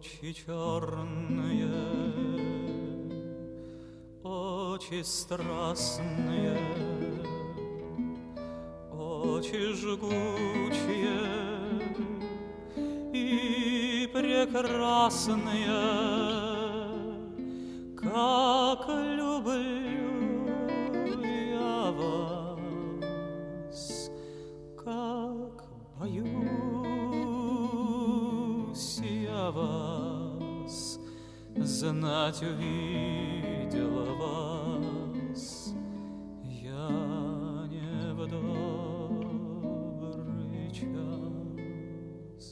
Очи черные, очи страстные, очи жгучие и прекрасные, как люблю знать увидела вас я не в добрый час.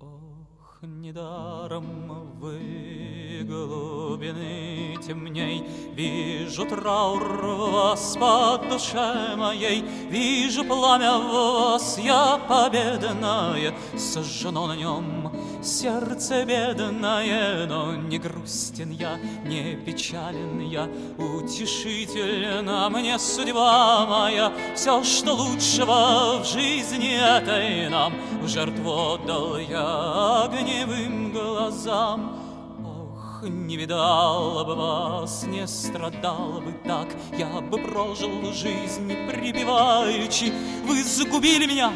Ох, недаром вы глубины темней, Вижу траур вас по душе моей, Вижу пламя в вас, я победная, Сожжено на нем сердце бедное, Но не грустен я, не печален я, Утешительна мне судьба моя, Все, что лучшего в жизни этой нам, В жертву отдал я огневым глазам. Ох, не видал бы вас, не страдал бы так, Я бы прожил жизнь припеваючи. Вы загубили меня,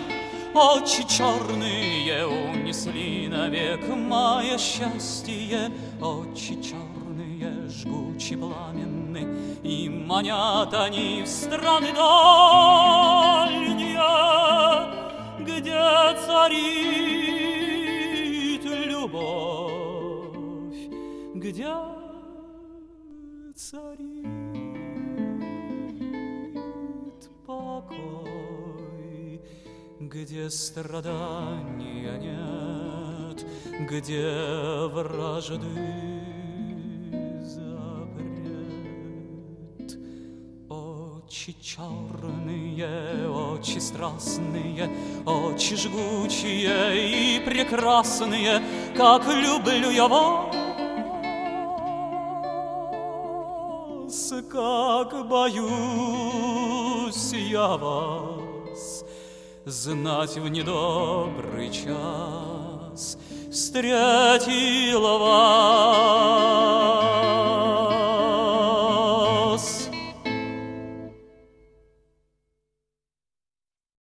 очи черные Унесли навек мое счастье. Очи черные, жгучи пламенны, И манят они в страны дальние, Где царит любовь, Где царит покой, где страдания нет, где вражды запрет. Очи черные, очи страстные, очи жгучие и прекрасные, как люблю я вас, как боюсь я вас, знать в недобрый час встретила вас.